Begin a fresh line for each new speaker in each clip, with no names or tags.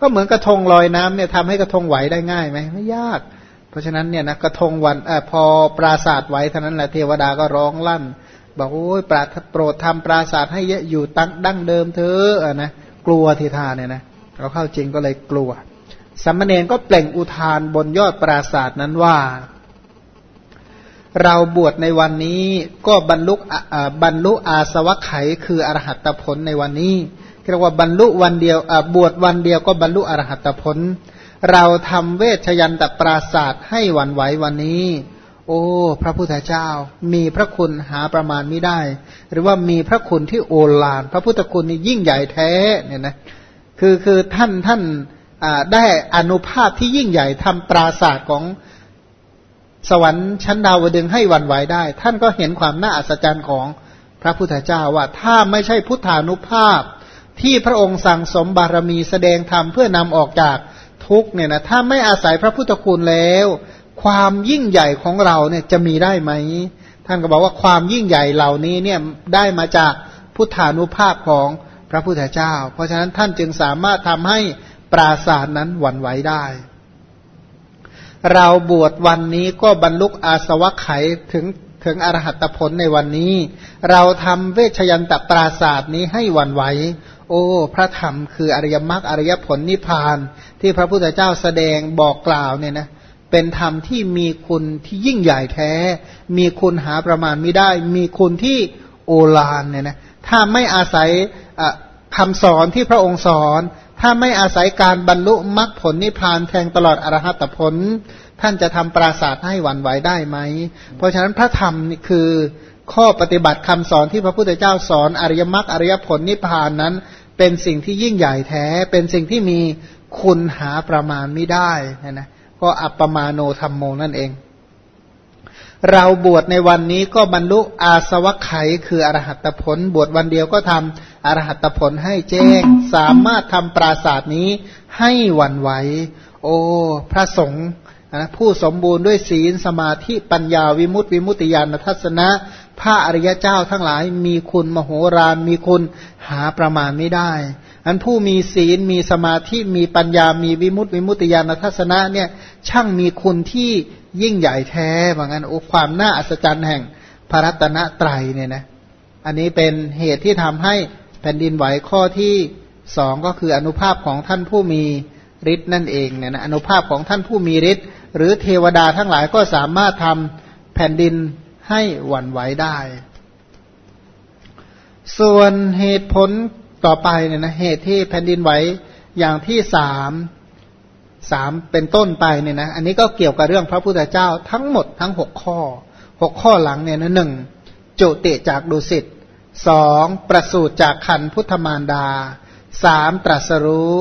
ก็เหมือนกระทงลอยน้ำเนี่ยทำให้กระทงไหวได้ง่ายไหมไม่ยาก เพราะฉะนั้นเนี่ยนะกระทงวันอพอปราศาสตร์ไหวเท่านั้นแหละเทวดาก็ร้องลั่น บอกโอ้ยปราโปรดทำปราศาสตร์ให้อยู่ตั้งดั้งเดิมเธอนะกลัวทีทาเนี่ยนะเราเข้าจริงก็เลยกลัวสัมมเนนก็เปล่งอุทานบนยอดปราศาสตร์นั้นว่า เราบวชในวันนี้ก็บรรลุบรรลุอาสวะไขคืออรหัตผลในวันนี้ เรียกว่าบรรลุวันเดียวบวชวันเดียวก็บรรลุอรหัตผล เราทำเวชยันตปราศาสตร์ให้วันไหววันนี้ โอ้ พระพุทธเจ้า มีพระคุณหาประมาณไม่ได้ หรือว่ามีพระคุณที่โอฬารพระพุทธคุณนี่ยิ่งใหญ่แท้เนี่ยนะคือคือท่านท่านได้อนุภาพที่ยิ่งใหญ่ทำปราศาสตร์ของสวรรค์ชั้นดาวดึงให้วันไหวได้ ท่านก็เห็นความน่าอัศจรรย์ของพระพุทธเจ้าว่าถ้าไม่ใช่พุทธานุภาพ ที่พระองค์สั่งสมบารมีแสดงธรรมเพื่อนำออกจากทุกเนี่ยนะถ้าไม่อาศัยพระพุทธคุณแล้ว ความยิ่งใหญ่ของเราเนี่ยจะมีได้ไหม ท่านก็บอกว่าความยิ่งใหญ่เหล่านี้เนี่ยได้มาจากพุทธานุภาพของพระพุทธเจ้า เพราะฉะนั้นท่านจึงสามารถทำให้ปราสาทนั้นหวั่นไหวได้ เราบวชวันนี้ก็บรรลุอาสวะไขถึงถึงอรหัตผลในวันนี้ เราทำเวชยันตปราศาสตร์นี้ให้หวั่นไหว โอ้ พระธรรมคืออริยมรรคอริยผลนิพพาน ที่พระพุทธเจ้าแสดงบอกกล่าวเนี่ยนะเป็นธรรมที่มีคุณที่ยิ่งใหญ่แท้ มีคุณหาประมาณไม่ได้ มีคุณที่โอฬารเนี่ยนะถ้าไม่อาศัยคำสอนที่พระองค์สอน ถ้าไม่อาศัยการบรรลุมรรคผลนิพพานแทงตลอดอรหัตผล ท่านจะทำปราศาสตร์ให้หวั่นไหวได้ไหม เพราะฉะนั้นพระธรรมนี่คือข้อปฏิบัติคำสอนที่พระพุทธเจ้าสอนอริยมรรคอริยผลนิพพานนั้น เป็นสิ่งที่ยิ่งใหญ่แท้ เป็นสิ่งที่มีคุณหาประมาณไม่ได้นะนะก็อัปปมาโนธรรมโมนั่นเอง เราบวชในวันนี้ก็บรรลุอาสวัคไขคืออรหัตผล บวชวันเดียวก็ทำอรหัตผลให้แจ้ง สามารถทำปราศาสตร์นี้ให้วันไหว โอ้ พระสงฆ์นะผู้สมบูรณ์ด้วยศีลสมาธิปัญญาวิมุตติวิมุตติญาณทัศนะ พระอริยเจ้าทั้งหลายมีคุณมโหฬารมีคุณ หาประมาณไม่ได้ อันผู้มีศีลมีสมาธิมีปัญญามีวิมุตติวิมุตติญาณทัศนะเนี่ยช่างมีคุณที่ยิ่งใหญ่แท้เหมือนกันโอ้ความน่าอัศจรรย์แห่งพระรัตนตรัยเนี่ยนะอันนี้เป็นเหตุที่ทำให้แผ่นดินไหวข้อที่สองก็คืออนุภาพของท่านผู้มีฤทธิ์นั่นเองเนี่ยนะอนุภาพของท่านผู้มีฤทธิ์หรือเทวดาทั้งหลายก็สามารถทำแผ่นดินให้หวั่นไหวได้ ส่วนเหตุผลต่อไปเนี่ยนะเหตุที่แผ่นดินไหวอย่างที่สามสามเป็นต้นไปเนี่ยนะอันนี้ก็เกี่ยวกับเรื่องพระพุทธเจ้าทั้งหมดทั้งหกข้อหกข้อหลังเนี่ยนะหนึ่งจุติจากดุสิตสองประสูติจากขันพุทธมารดาสามตรัสรู้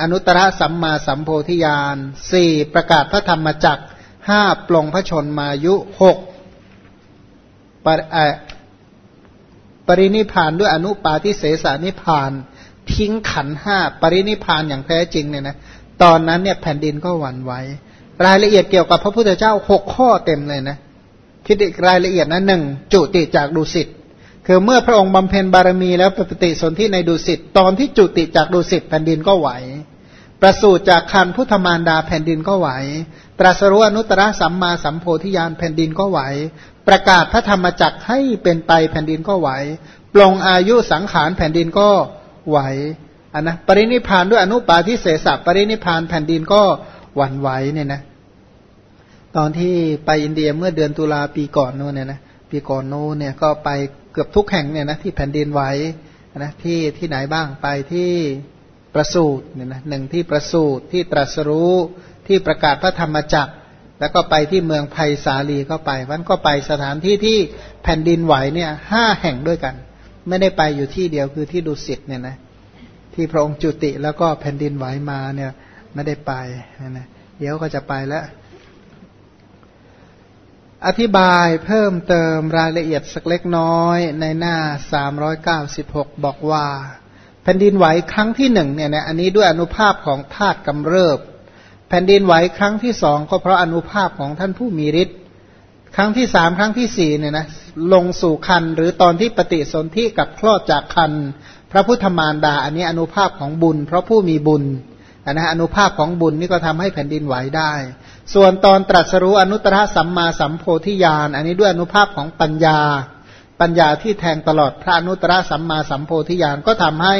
อนุตตรสัมมาสัมโพธิญาณสี่ประกาศพระธรรมจักห้าปลงพระชนมายุหก ปรินิพานด้วยอนุปาทิเสสานิพาน ทิ้งขันห้าปรินิพานอย่างแท้จริงเนี่ยนะตอนนั้นเนี่ยแผ่นดินก็หวั่นไหวรายละเอียดเกี่ยวกับพระพุทธเจ้าหกข้อเต็มเลยนะคิดอีกรายละเอียดนะหนึ่งจุติจากดุสิตคือเมื่อพระองค์บำเพ็ญบารมีแล้วปฏิสนธิในดุสิตตอนที่จุติจากดุสิตแผ่นดินก็ไหว ประสูติจากคันพุทธมารดาแผ่นดินก็ไหว ตรัสรู้อนุตตรสัมมาสัมโพธิญาณแผ่นดินก็ไหว ประกาศพระธรรมจักให้เป็นไปแผ่นดินก็ไหว ปลงอายุสังขารแผ่นดินก็ไหวอันนะปรินิพานด้วยอนุปาทิเสสปรินิพานแผ่นดินก็หวั่นไหวเนี่ยนะ ตอนที่ไปอินเดียเมื่อเดือนตุลาปีก่อนโน่นเนี่ยนะปีก่อนโน้นเนี่ยก็ไปเกือบทุกแห่งเนี่ยนะที่แผ่นดินไหวนะที่ที่ไหนบ้างไปที่ประสูตรเนี่ยนะหนึ่งที่ประสูตรที่ตรัสรู้ที่ประกาศพระธรรมจักร แล้วก็ไปที่เมืองไผ่สาลีก็ไปวันก็ไปสถานที่ที่แผ่นดินไหวเนี่ยห้าแห่งด้วยกัน ไม่ได้ไปอยู่ที่เดียวคือที่ดุสิตเนี่ยนะที่พระองค์จุติแล้วก็แผ่นดินไหวมาเนี่ยไม่ได้ไปนะเดี๋ยวก็จะไปแล้ว อธิบายเพิ่มเติมรายละเอียดสักเล็กน้อยในหน้า 396 บอกว่า แผ่นดินไหวครั้งที่หนึ่งเนี่ยนะอันนี้ด้วยอนุภาพของธาตุกำเริบ แผ่นดินไหวครั้งที่สองก็เพราะอนุภาพของท่านผู้มีฤทธิ์ครั้งที่สามครั้งที่สี่เนี่ยนะลงสู่คันหรือตอนที่ปฏิสนธิกับคลอดจากคันพระพุทธมารดา อันนี้อนุภาพของบุญ เพราะผู้มีบุญอันนะอนุภาพของบุญนี่ก็ทำให้แผ่นดินไหวได้ ส่วนตอนตรัสรู้อนุตตรสัมมาสัมโพธิญาณอันนี้ด้วยอนุภาพของปัญญา ปัญญาที่แทงตลอดพระอนุตตรสัมมาสัมโพธิญาณก็ทำให้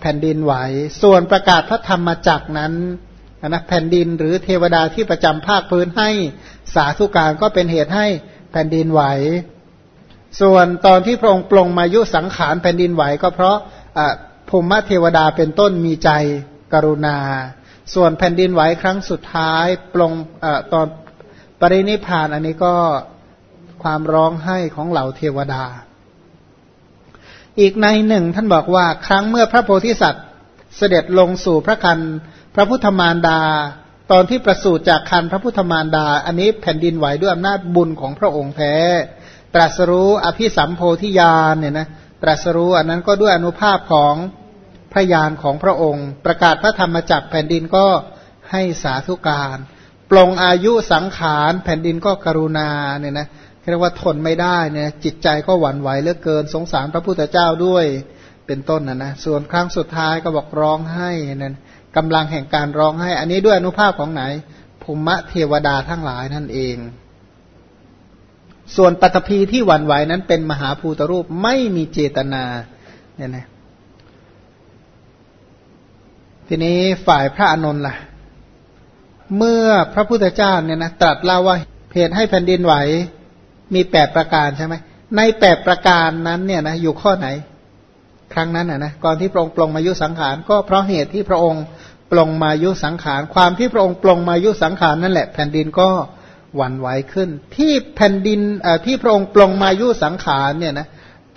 แผ่นดินไหว ส่วนประกาศพระธรรมจักนั้น นะแผ่นดินหรือเทวดาที่ประจำภาคพื้นให้สาธุการก็เป็นเหตุให้แผ่นดินไหว ส่วนตอนที่พระองค์ปลงมายุสังขารแผ่นดินไหวก็เพราะภูมิเทวดาเป็นต้นมีใจกรุณา ส่วนแผ่นดินไหวครั้งสุดท้ายปลงอตอนปรินิพานอันนี้ก็ความร้องไห้ของเหล่าเทวดา อีกในหนึ่งท่านบอกว่าครั้งเมื่อพระโพธิสัตว์ เสด็จลงสู่พระคันพระพุทธมารดา ตอนที่ประสูติจากคันพระพุทธมารดา อันนี้แผ่นดินไหวด้วยอำนาจบุญของพระองค์แท้ ตรัสรู้อภิสัมโพธิญาณเนี่ยนะตรัสรู้อันนั้นก็ด้วยอนุภาพของพระญาณของพระองค์ ประกาศพระธรรมจักแผ่นดินก็ให้สาธุการปลงอายุสังขารแผ่นดินก็กรุณาเนี่ยนะเรียกว่าทนไม่ได้เนี่ยจิตใจก็หวั่นไหวเหลือเกินสงสารพระพุทธเจ้าด้วย เป็นต้นนะนะส่วนครั้งสุดท้ายก็บอกร้องให้นั่นกำลังแห่งการร้องให้ อันนี้ด้วยอนุภาพของไหนภูมิเทวดาทั้งหลายนั่นเอง ส่วนปัตภีที่หวั่นไหวนั้นเป็นมหาภูตรูปไม่มีเจตนาเนี่ยนะทีนี้ฝ่ายพระอานนท์ล่ะ เมื่อพระพุทธเจ้าเนี่ยนะตรัสเล่าว่าเหตุให้แผ่นดินไหวมีแปดประการใช่ไหมในแปดประการนั้นเนี่ยนะอยู่ข้อไหน ครั้งนั้นนะนะก่อนที่พระองค์ปลงมายุสังขาร ก็เพราะเหตุที่พระองค์ปลงมายุสังขาร ความที่พระองค์ปลงมายุสังขารนั่นแหละ แผ่นดินก็หวั่นไหวขึ้น ที่แผ่นดินที่พระองค์ปลงมายุสังขารเนี่ยนะ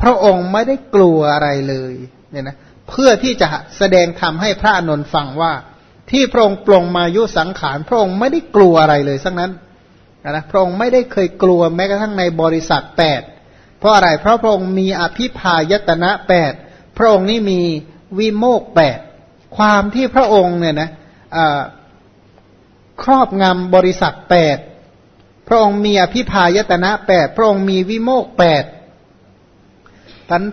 พระองค์ไม่ได้กลัวอะไรเลยเนี่ยนะเพื่อที่จะแสดงธรรมให้พระอนุนฟังว่า ที่พระองค์ปลงมายุสังขาร พระองค์ไม่ได้กลัวอะไรเลยสักนั้นนะพระองค์ไม่ได้เคยกลัวแม้กระทั่งในบริษัทแปดเพราะอะไรเพราะพระองค์มีอภิพายตนะแปด พระองค์นี่มีวิโมกแปดความที่พระองค์เนี่ยนะครอบงำบริษัทแปดพระองค์มีอภิพายตนะแปดพระองค์มีวิโมกแปดท่าน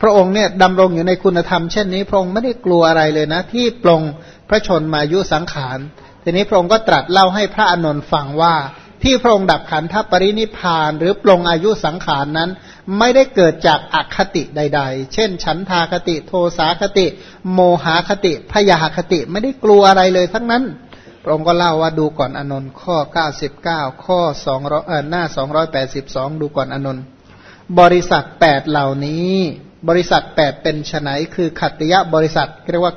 พระองค์เนี่ยดำรงอยู่ในคุณธรรมเช่นนี้ พระองค์ไม่ได้กลัวอะไรเลยนะ ที่ปลงพระชนมายุสังขาร ทีนี้พระองค์ก็ตรัสเล่าให้พระอนนท์ฟังว่า ที่พระองค์ดับขันธปรินิพาน หรือปลงอายุสังขารนั้น ไม่ได้เกิดจากอคติใด ๆ เช่น ฉันทาคติ โทสาคติ โมหาคติ พยาคติไม่ได้กลัวอะไรเลยทั้งนั้น พระองค์ก็เล่าว่าดูก่อนอนนท์ข้อ 99 ข้อ200เอ่อหน้า 282 ดูก่อนอนนท์บริษัทแปดเหล่านี้ บริษัทแปดเป็นไฉนคือขัตติยะบริษัทเรียกว่า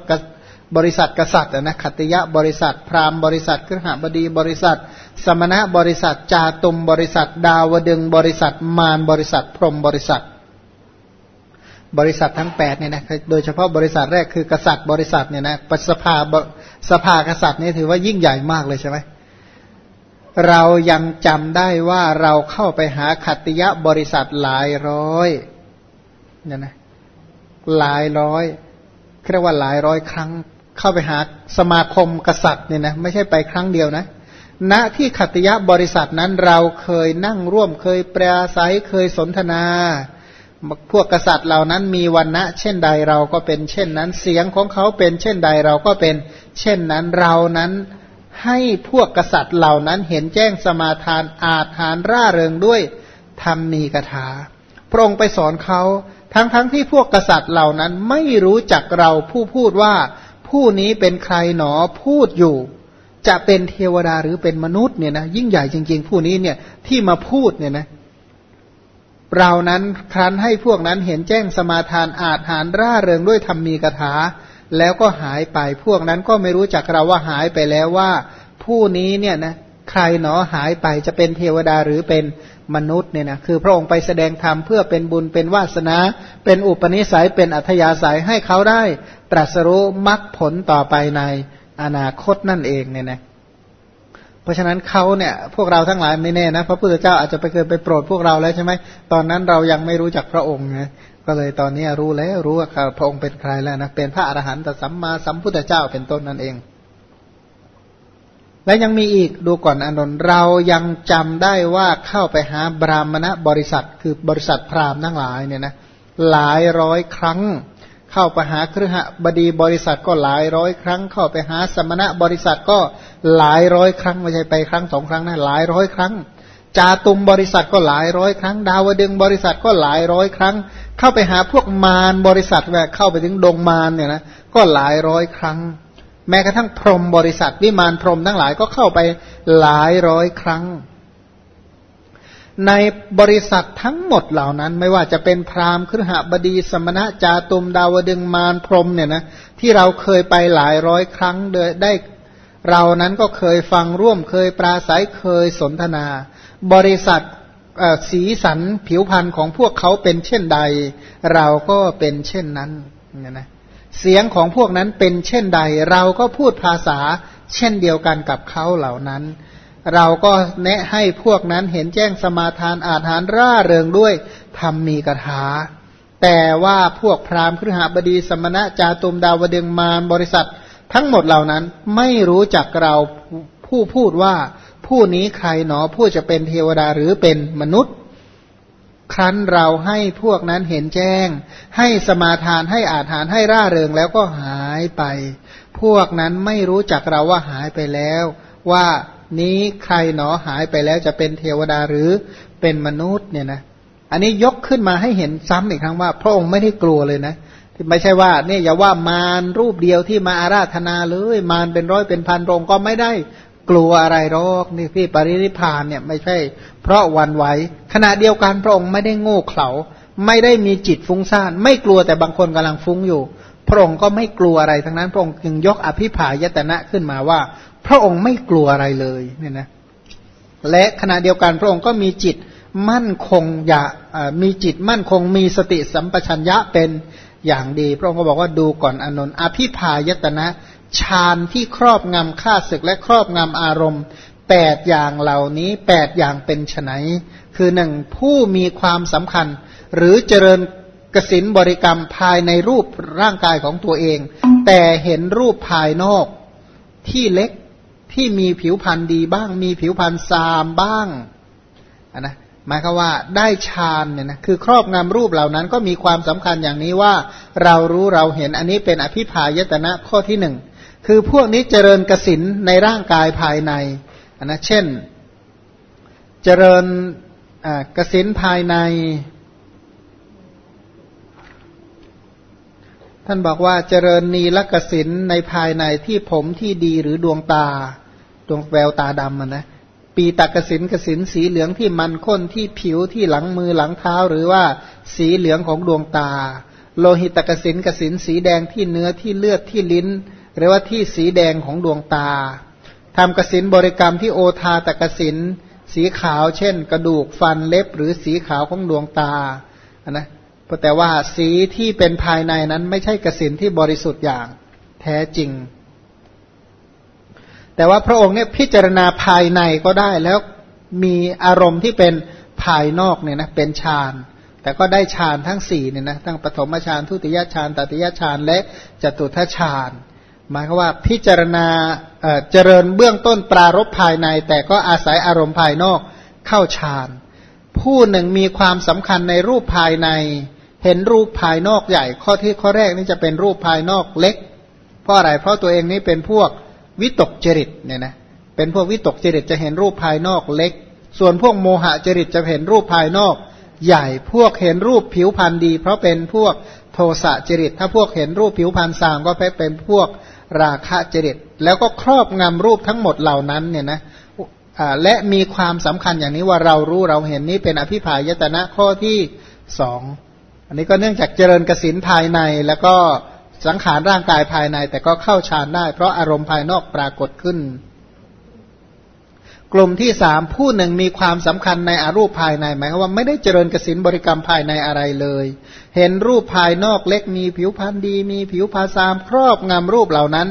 บริษัทกษัตริย์นะขัตติยะบริษัท พราหมณ์บริษัทครหบดีบริษัท สมณะบริษัทจาตุมบริษัท ดาวดึงบริษัทมารบริษัท พรหมบริษัท บริษัททั้งแปดเนี่ยนะโดยเฉพาะบริษัทแรกคือกษัตริย์บริษัทเนี่ยนะปสภาสภากษัตริย์นี่ถือว่ายิ่งใหญ่มากเลยใช่ไหมเรายังจำได้ว่าเราเข้าไปหาขัตติยะบริษัทหลายร้อยเนี่ยนะหลายร้อยเรียกว่าหลายร้อยครั้ง เข้าไปหาสมาคมกษัตริย์เนี่ยนะไม่ใช่ไปครั้งเดียวนะ ณที่ขัตติยบริษัทนั้นเราเคยนั่งร่วมเคยแปรศัยเคยสนทนา พวกกษัตริย์เหล่านั้นมีวันณะ เช่นใดเราก็เป็นเช่นนั้น เสียงของเขาเป็นเช่นใดเราก็เป็น เช่นนั้นเรานั้นให้พวกกษัตริย์เหล่านั้นเห็นแจ้งสมาทานอาจหารร่าเริงด้วยทำมีกถา พระองค์ไปสอนเขาทั้งๆทที่พวกกษัตริย์เหล่านั้นไม่รู้จักเราผู้พูดว่าผู้นี้เป็นใครหนอพูดอยู่ จะเป็นเทวดาหรือเป็นมนุษย์เนี่ยนะยิ่งใหญ่จริง ๆ ผู้นี้เนี่ยที่มาพูดเนี่ยนะเรานั้นครั้นให้พวกนั้นเห็นแจ้งสมาทานอาจหารร่าเริงด้วยธรรมีกถา แล้วก็หายไปพวกนั้นก็ไม่รู้จักเราว่าหายไปแล้วว่า ผู้นี้เนี่ยนะใครหนอหายไปจะเป็นเทวดาหรือเป็นมนุษย์เนี่ยนะคือพระองค์ไปแสดงธรรมเพื่อเป็นบุญเป็นวาสนา เป็นอุปนิสัยเป็นอัธยาศัยให้เขาได้ ตรัสรู้มรรคผลต่อไปใน อนาคตนั่นเองเนี่ยนะเพราะฉะนั้นเขาเนี่ย พวกเราทั้งหลายไม่แน่นะพระพุทธเจ้าอาจจะไปเกิดไปโปรดพวกเราแล้วใช่ไหมตอนนั้นเรายังไม่รู้จักพระองค์ไงก็เลยตอนนี้รู้แล้วรู้ว่าพระองค์เป็นใครแล้วนะเป็นพระอรหันตสัมมาสัมพุทธเจ้าเป็นต้นนั่นเอง และยังมีอีกดูก่อนอนนท์เรายังจำได้ว่าเข้าไปหาบรามณบริษัท คือบริษัทพราหมณ์ทั้งหลายเนี่ยนะหลายร้อยครั้ง เข้าไปหาเครือขบดีบริษัทก็หลายร้อยครั้ง เข้าไปหาสมณะบริษัทก็หลายร้อยครั้งไม่ใช่ไปครั้งสองครั้งนะหลายร้อยครั้งจาตุมบริษัทก็หลายร้อยครั้ง ดาวดึงบริษัทก็หลายร้อยครั้ง เข้าไปหาพวกมารบริษัทแวเข้าไปถึงดงมารเนี่ยนะก็หลายร้อยครั้ง แม้กระทั่งพรหมบริษัทวิมานพรหมทั้งหลายก็เข้าไปหลายร้อยครั้ง ในบริษัททั้งหมดเหล่านั้น ไม่ว่าจะเป็นพราหมณ์ครหบดี สมณะจาตุมดาวดึงมารพรมเนี่ยนะที่เราเคยไปหลายร้อยครั้งโดยได้เรานั้นก็เคยฟังร่วมเคยปราศัยเคยสนทนา บริษัทสีสันผิวพรรณของพวกเขาเป็นเช่นใด เราก็เป็นเช่นนั้นเนี่ยนะเสียงของพวกนั้นเป็นเช่นใด เราก็พูดภาษาเช่นเดียวกันกับเขาเหล่านั้น เราก็แนะให้พวกนั้นเห็นแจ้งสมาทานอาหารร่าเริงด้วยทำมีกถา แต่ว่าพวกพราหมณ์ครหบดีสมณะจาตุมดาวเดึงมารบริษัท ทั้งหมดเหล่านั้นไม่รู้จักเราผู้พูดว่าผู้นี้ใครหนอผู้จะเป็นเทวดาหรือเป็นมนุษย์ ครั้นเราให้พวกนั้นเห็นแจ้ง ให้สมาทานให้อาหารให้ร่าเริงแล้วก็หายไป พวกนั้นไม่รู้จักเราว่าหายไปแล้ว ว่า นี้ใครหนอหายไปแล้วจะเป็นเทวดาหรือเป็นมนุษย์เนี่ยนะอันนี้ยกขึ้นมาให้เห็นซ้ำอีกครั้งว่า พระองค์ไม่ได้กลัวเลยนะไม่ใช่ว่าเนี่ยอย่าว่ามารรูปเดียวที่มาอาราธนาเลยมารเป็นร้อยเป็นพันระองค์ก็ไม่ได้กลัวอะไรหรอกนี่ที่ปริริพานเนี่ยไม่ใช่ เพราะวันไหวขณะเดียวกันพระองค์ไม่ได้โง่เขลาไม่ได้มีจิตฟุ้งซ่าน ไม่กลัวแต่บางคนกำลังฟุ้งอยู่ พระองค์ก็ไม่กลัวอะไรทั้งนั้น พระองค์จึงยกอภิผายตนะขึ้นมาว่า พระองค์ไม่กลัวอะไรเลยเนี่ยนะและขณะเดียวกันพระองค์ก็มีจิตมั่นคงอย่ามีจิตมั่นคงมีสติสัมปชัญญะเป็นอย่างดี พระองค์ก็บอกว่าดูก่อนอนนท์อภิพายตนะฌานที่ครอบงำข้าศึกและครอบงำอารมณ์แปดอย่างเหล่านี้แปดอย่างเป็นไฉนคือหนึ่งผู้มีความสำคัญ หรือเจริญกสินบริกรรมภายในรูปร่างกายของตัวเอง แต่เห็นรูปภายนอกที่เล็ก ที่มีผิวพรรณดีบ้าง มีผิวพรรณซามบ้างนนะหมายคือว่าได้ฌานเนี่ยนะคือครอบงำรูปเหล่านั้นก็มีความสำคัญอย่างนี้ว่า เรารู้เราเห็นอันนี้เป็นอภิพายตนะข้อที่หนึ่งคือพวกนี้เจริญกสินในร่างกายภายในนนะเช่น เจริญกสินภายใน ท่านบอกว่าเจริญนีลกสินในภายในที่ผมที่ดีหรือดวงตา ดวงแววตาดำมันนะปีตากสินกสินสีเหลืองที่มันข้นที่ผิวที่หลังมือหลังเท้า หรือว่าสีเหลืองของดวงตา โลหิตกสินกสินสีแดงที่เนื้อที่เลือดที่ลิ้น หรือว่าที่สีแดงของดวงตาทำกสินบริกรรมที่โอทาตกสินสีขาว เช่น กระดูกฟันเล็บหรือสีขาวของดวงตานะแต่ว่าสีที่เป็นภายในนั้นไม่ใช่กสินที่บริสุทธิ์อย่างแท้จริง แต่ว่าพระองค์เนี่ยพิจารณาภายในก็ได้แล้วมีอารมณ์ที่เป็นภายนอกเนี่ยนะเป็นฌานแต่ก็ได้ฌานทั้งสี่เนี่ยนะทั้งปฐมฌานทุติยฌานตติยฌานและจตุทัชฌานหมายความว่าพิจารณาเจริญเบื้องต้นปรารบภายใน แต่ก็อาศัยอารมณ์ภายนอกเข้าฌานผู้หนึ่งมีความสำคัญในรูปภายใน เห็นรูปภายนอกใหญ่ ข้อที่ข้อแรกนี่จะเป็นรูปภายนอกเล็ก เพราะอะไรเพราะตัวเองนี่เป็นพวก วิตกจริตเนี่ยนะเป็นพวกวิตกจริตจะเห็นรูปภายนอกเล็ก ส่วนพวกโมหะจริตจะเห็นรูปภายนอก ใหญ่พวกเห็นรูปผิวพรรณดี เพราะเป็นพวกโทสะจริต ถ้าพวกเห็นรูปผิวพรรณสามก็เป็นพวกราคะจริต แล้วก็ครอบงำรูปทั้งหมดเหล่านั้นเนี่ยนะและมีความสำคัญอย่างนี้ว่าเรารู้เราเห็นนี้เป็นอภิพายตนะข้อที่สองอันนี้ก็เนื่องจากเจริญกสินภายในแล้วก็ สังขารร่างกายภายใน แต่ก็เข้าฌานได้ เพราะอารมณ์ภายนอกปรากฏขึ้น กลุ่มที่สามผู้หนึ่งมีความสำคัญในอารูปภายในหมายความว่าไม่ได้เจริญกสินบริกรรมภายในอะไรเลย เห็นรูปภายนอกเล็กมีผิวพรรณดี มีผิวพาสามครอบงำรูปเหล่านั้น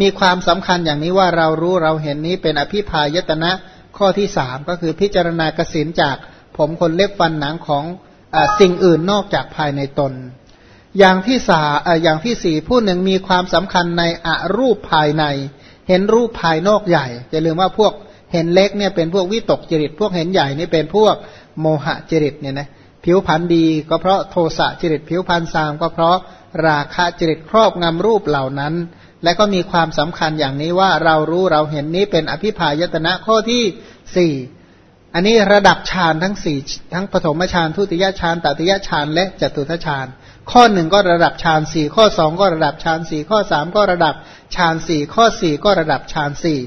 มีความสำคัญอย่างนี้ว่าเรารู้เราเห็นนี้เป็นอภิพายตนะข้อที่สามก็คือพิจารณากสินจากผมคนเล็บฟันหนังของอสิ่งอื่นนอกจากภายในตน อย่างที่สาอย่างที่สี่ผู้หนึ่งมีความสำคัญในอรูปภายใน เห็นรูปภายนอกใหญ่อย่าลืมว่าพวกเห็นเล็กเนี่ยเป็นพวกวิตกจริต พวกเห็นใหญ่นี่เป็นพวกโมหะจริตเนี่ยนะผิวพรรณดีก็เพราะโทสะจริต ผิวพรรณสามก็เพราะราคะจริตครอบงำรูปเหล่านั้น และก็มีความสำคัญอย่างนี้ว่าเรารู้เราเห็นนี้เป็นอภิพายตนะข้อที่สี่อันนี้ระดับฌานทั้งสี่ทั้งปฐมฌานทุติยฌานตติยฌานและจตุทฌาน ข้อหนึ่งก็ระดับฌานสี่ข้อสองก็ระดับฌานสี่ข้อสามก็ระดับฌานสี่ข้อสี่ก็ระดับฌานสี่